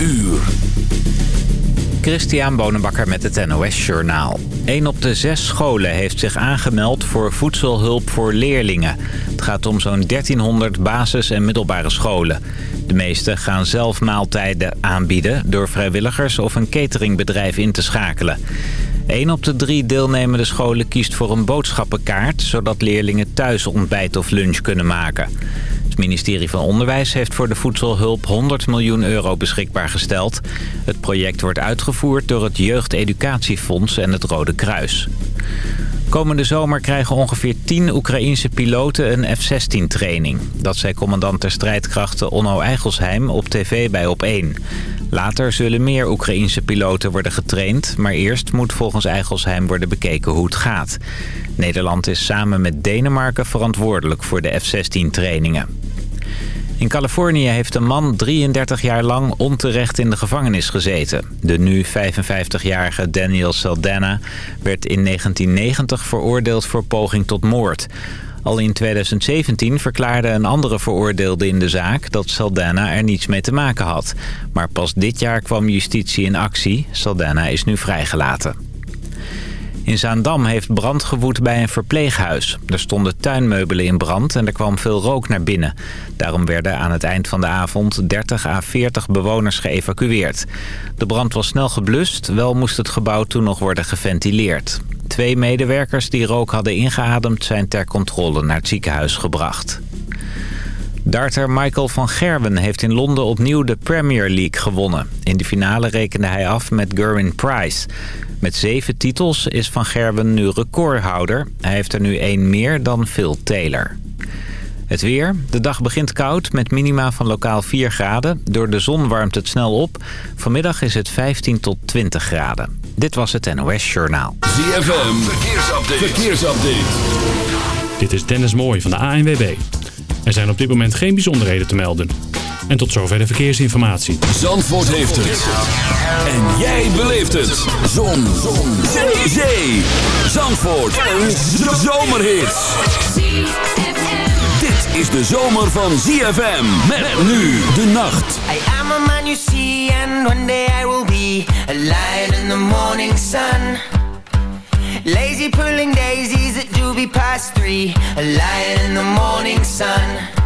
uur. Christian Bonenbakker met het NOS Journaal. Een op de zes scholen heeft zich aangemeld voor voedselhulp voor leerlingen. Het gaat om zo'n 1300 basis- en middelbare scholen. De meeste gaan zelf maaltijden aanbieden door vrijwilligers of een cateringbedrijf in te schakelen. Een op de drie deelnemende scholen kiest voor een boodschappenkaart... zodat leerlingen thuis ontbijt of lunch kunnen maken. Het ministerie van Onderwijs heeft voor de voedselhulp 100 miljoen euro beschikbaar gesteld. Het project wordt uitgevoerd door het Jeugdeducatiefonds en het Rode Kruis. Komende zomer krijgen ongeveer 10 Oekraïense piloten een F-16-training. Dat zei commandant der strijdkrachten Onno Eigelsheim op tv bij Op1. Later zullen meer Oekraïense piloten worden getraind... maar eerst moet volgens Eigelsheim worden bekeken hoe het gaat. Nederland is samen met Denemarken verantwoordelijk voor de F-16-trainingen. In Californië heeft een man 33 jaar lang onterecht in de gevangenis gezeten. De nu 55-jarige Daniel Saldana werd in 1990 veroordeeld voor poging tot moord. Al in 2017 verklaarde een andere veroordeelde in de zaak dat Saldana er niets mee te maken had. Maar pas dit jaar kwam justitie in actie. Saldana is nu vrijgelaten. In Zaandam heeft brand gewoed bij een verpleeghuis. Er stonden tuinmeubelen in brand en er kwam veel rook naar binnen. Daarom werden aan het eind van de avond 30 à 40 bewoners geëvacueerd. De brand was snel geblust, wel moest het gebouw toen nog worden geventileerd. Twee medewerkers die rook hadden ingeademd zijn ter controle naar het ziekenhuis gebracht. Darter Michael van Gerwen heeft in Londen opnieuw de Premier League gewonnen. In de finale rekende hij af met Gerwin Price. Met zeven titels is Van Gerwen nu recordhouder. Hij heeft er nu één meer dan Phil Taylor. Het weer. De dag begint koud met minima van lokaal 4 graden. Door de zon warmt het snel op. Vanmiddag is het 15 tot 20 graden. Dit was het NOS Journaal. ZFM. Verkeersupdate. Verkeersupdate. Dit is Dennis Mooij van de ANWB. Er zijn op dit moment geen bijzonderheden te melden. En tot zover de verkeersinformatie. Zandvoort heeft het. En jij beleeft het. Zon. Zon. Zee. Zee. Zandvoort. Een zomerhit. Dit is de zomer van ZFM. Met nu de nacht. I am a man you see and one day I will be a lion in the morning sun. Lazy pulling daisies at doobie past three, a lion in the morning sun.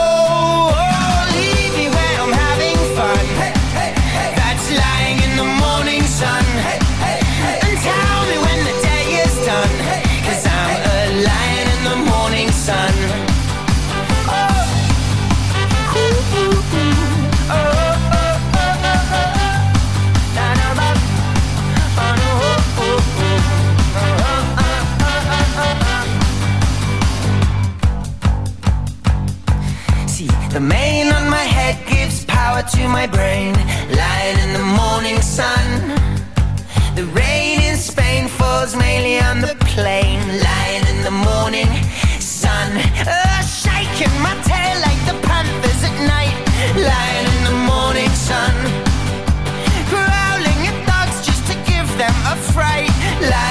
the mane on my head gives power to my brain. Lying in the morning sun. The rain in Spain falls mainly on the plain. Lying in the morning sun. Uh, shaking my tail like the panthers at night. Lying in the morning sun. Growling at dogs just to give them a fright. Lying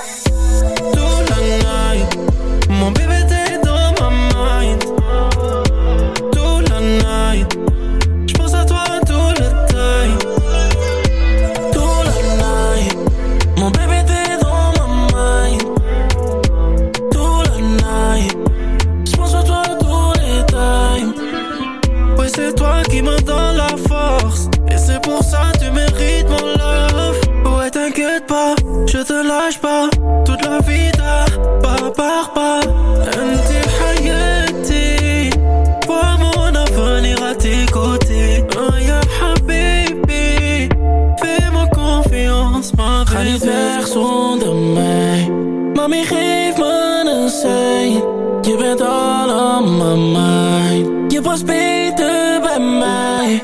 Je bent all on my mind. Je was beter bij mij.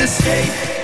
escape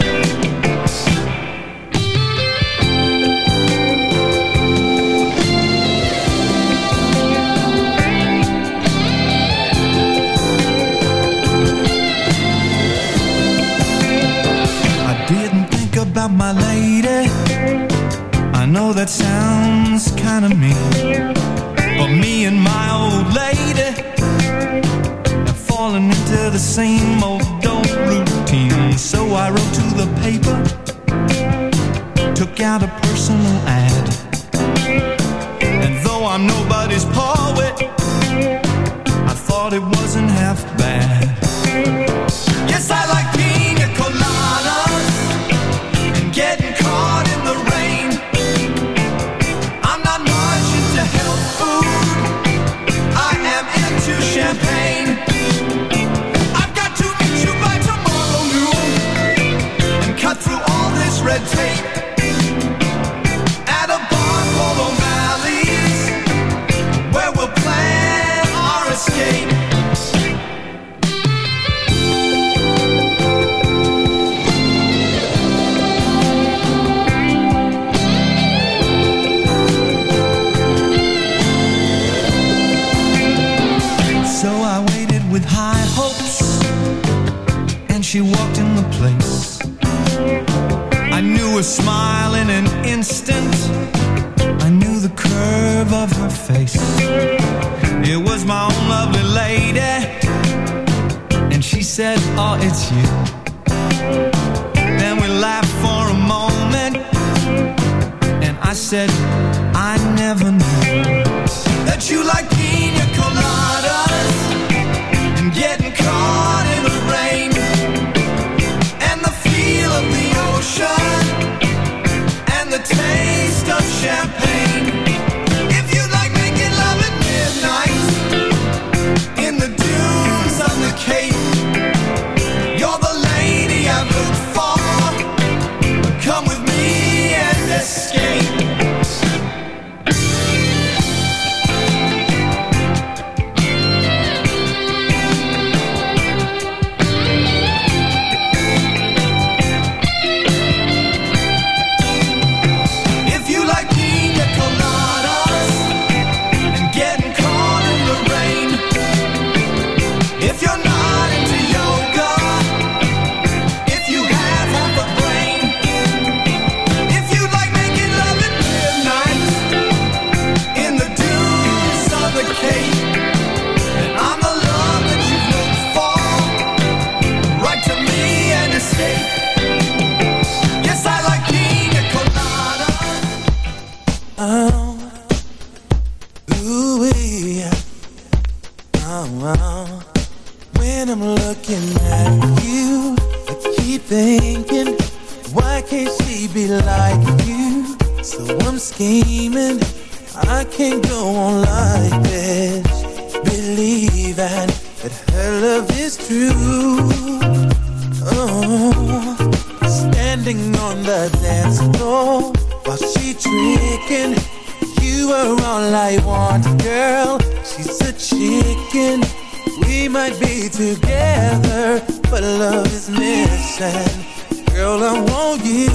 Girl, I want you.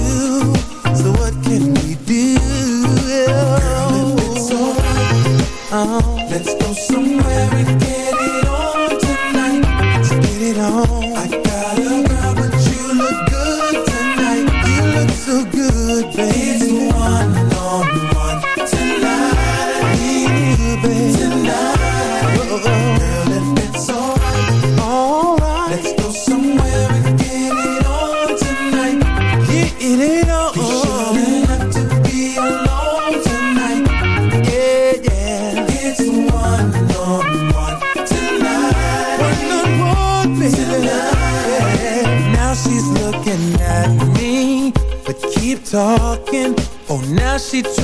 So what can we do? Oh. Let's go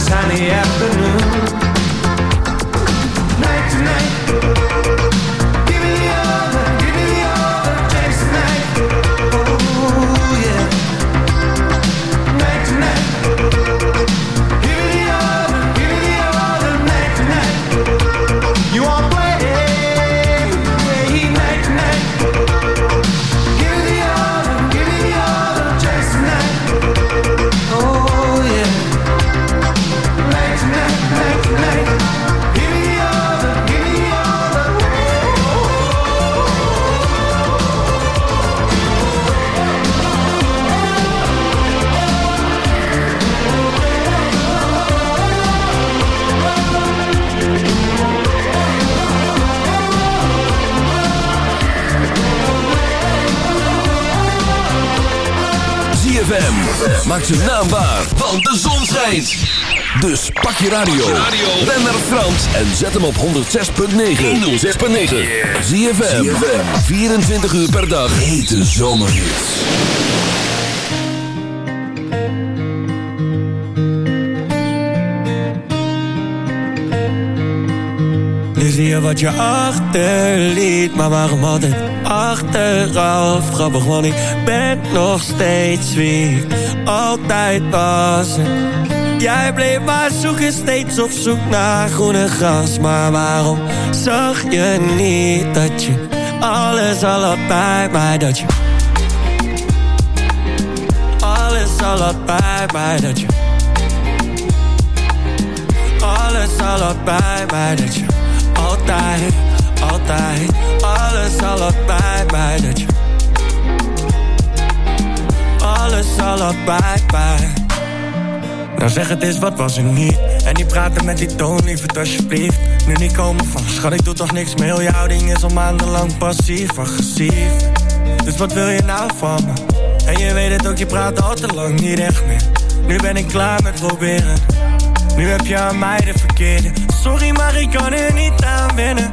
It's honey afternoon. Maak zijn naam want de zon schijnt. Dus pak je radio. Ben naar Frans en zet hem op 106.9. 106.9. ZFM. 24 uur per dag. Hete zomerhits. Nu zie je wat je achterliet, maar waarom altijd achteraf? Grappig, want ik ben nog steeds wie ik altijd was. Jij bleef maar zoeken, steeds op zoek naar groene gras. Maar waarom zag je niet dat je alles al had bij mij? Dat je alles al had bij mij, dat je alles al had bij mij, dat je altijd, altijd, alles al had bij dat je alles al had bij. Nou zeg het eens, wat was er niet? En die praten met die toon, lieverd alsjeblieft Nu niet komen van, schat ik doe toch niks meer Heel jouw ding is al maandenlang passief, agressief Dus wat wil je nou van me? En je weet het ook, je praat al te lang niet echt meer Nu ben ik klaar met proberen Nu heb je aan mij de verkeerde Sorry, maar ik kan er niet aan wennen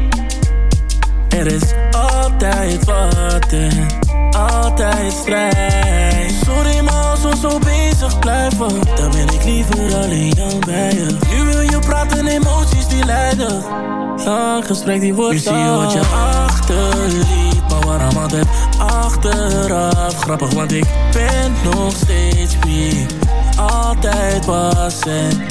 Er is altijd wat en altijd strijd Sorry maar als we zo bezig blijven Dan ben ik liever alleen dan bij je. Nu wil je praten, emoties die leiden Lang gesprek die wordt Nu zie je wat je achterliet. Maar waarom altijd achteraf? Grappig want ik ben nog steeds wie altijd was en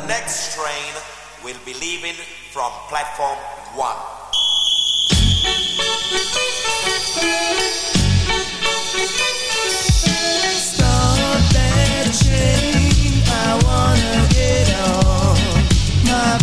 will be leaving from platform 1. Stop that I wanna get on. My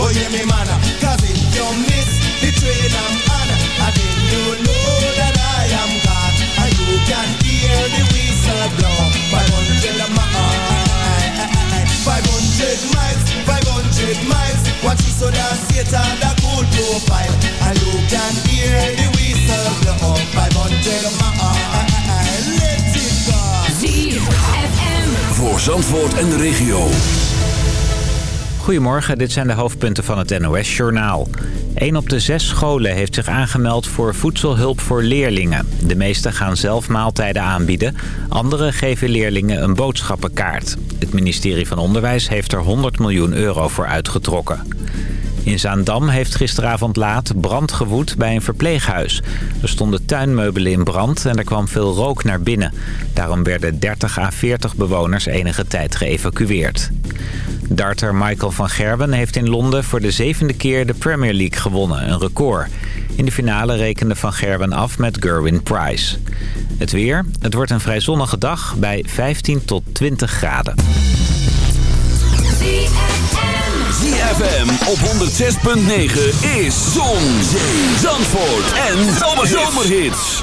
Oh yeah, me man, cause if you miss the train I'm on, and then you know that I am God, and you can hear the whistle blow. 500 miles, 500 miles, 500 miles. Watch you so that Satan that cool profile, and you can hear the whistle blow. 500 miles, let it go. ZFM. Voor Zandvoort en de regio. Goedemorgen, dit zijn de hoofdpunten van het NOS-journaal. Een op de zes scholen heeft zich aangemeld voor voedselhulp voor leerlingen. De meeste gaan zelf maaltijden aanbieden. Anderen geven leerlingen een boodschappenkaart. Het ministerie van Onderwijs heeft er 100 miljoen euro voor uitgetrokken. In Zaandam heeft gisteravond laat brand gewoed bij een verpleeghuis. Er stonden tuinmeubelen in brand en er kwam veel rook naar binnen. Daarom werden 30 à 40 bewoners enige tijd geëvacueerd. Darter Michael van Gerwen heeft in Londen voor de zevende keer de Premier League gewonnen, een record. In de finale rekende van Gerwen af met Gerwin Price. Het weer, het wordt een vrij zonnige dag bij 15 tot 20 graden. ZFM op 106.9 is Zon, Zee, Zandvoort en Zomerhits.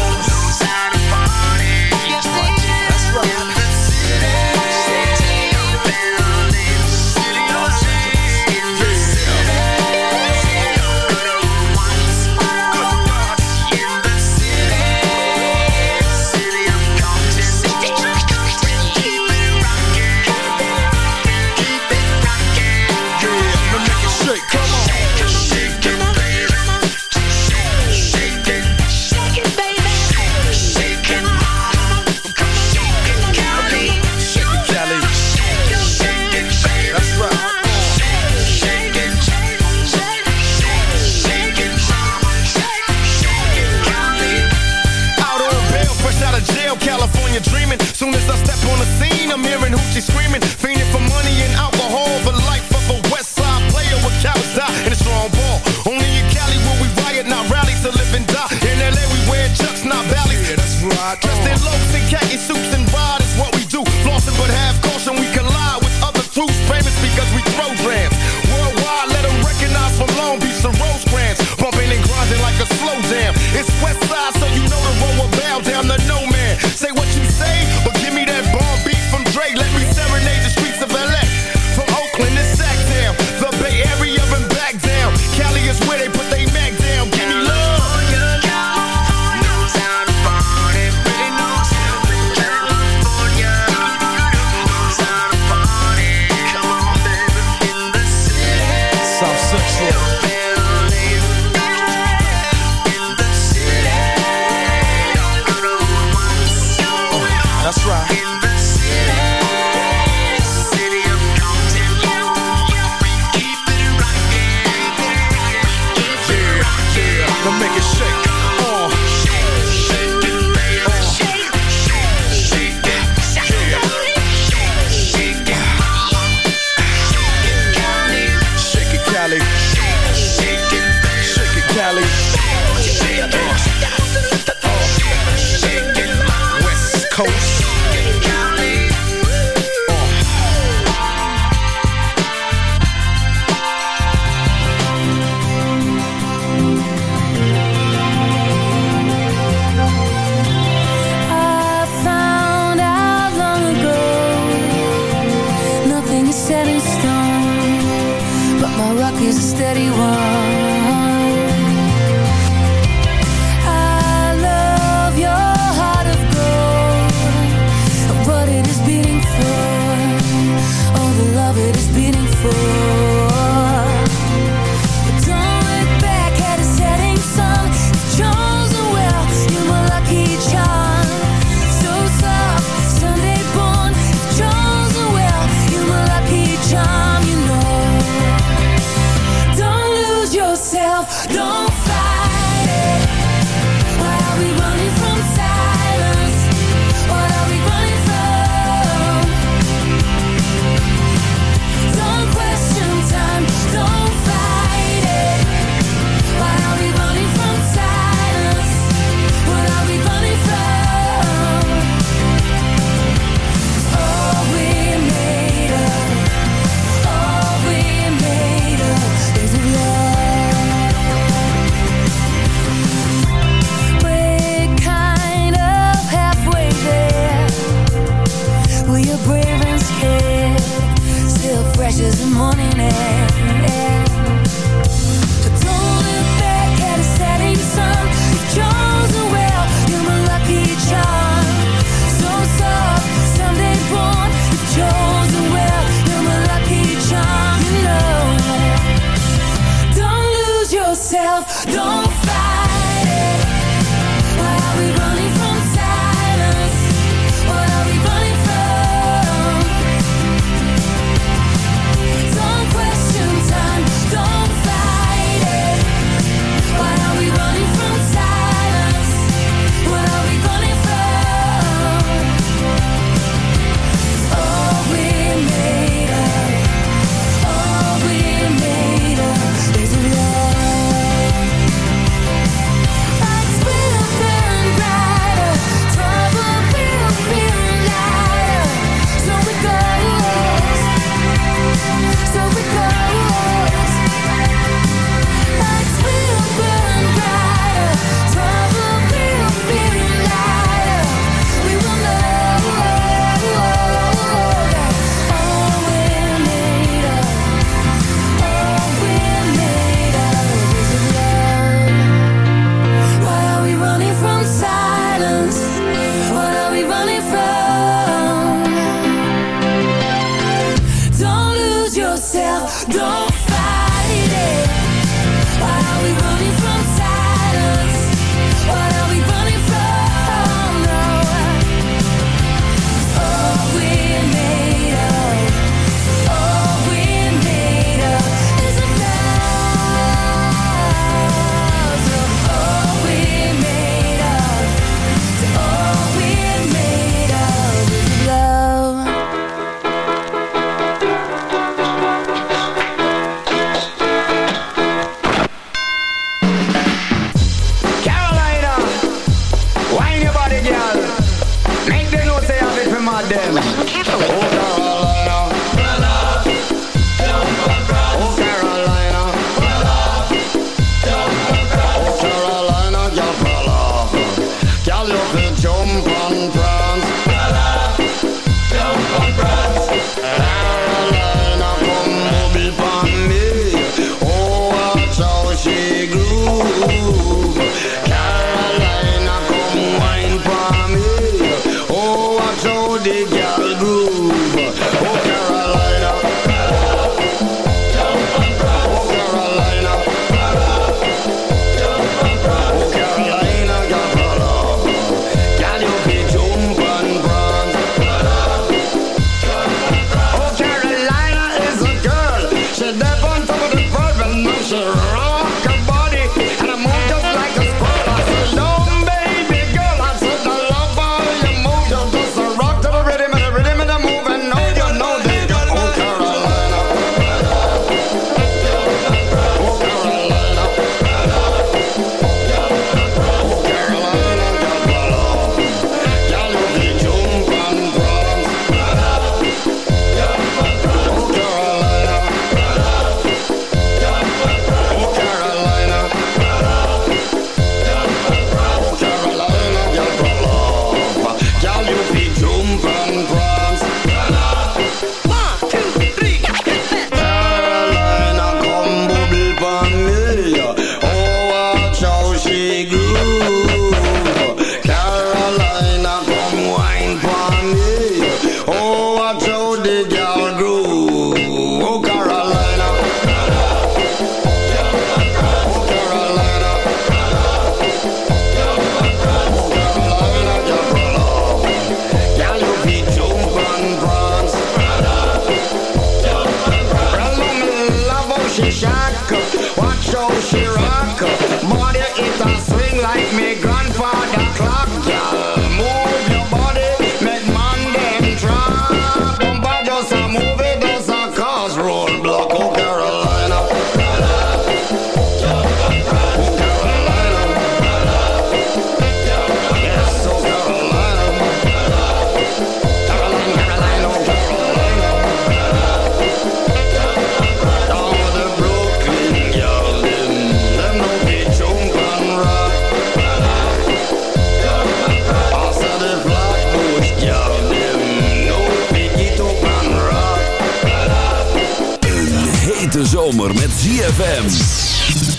met ZFM.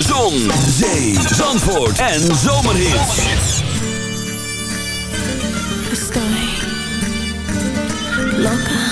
Zon, zee, zandvoort en zomerhit. Estoy loca.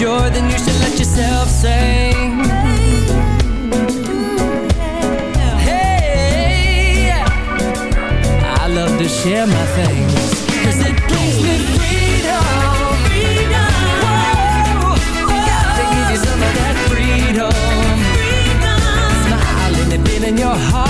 you're, then you should let yourself sing. Hey, I love to share my things, cause it brings me freedom. freedom. Whoa, whoa. Got to give you some of that freedom. freedom. Smile and it in your heart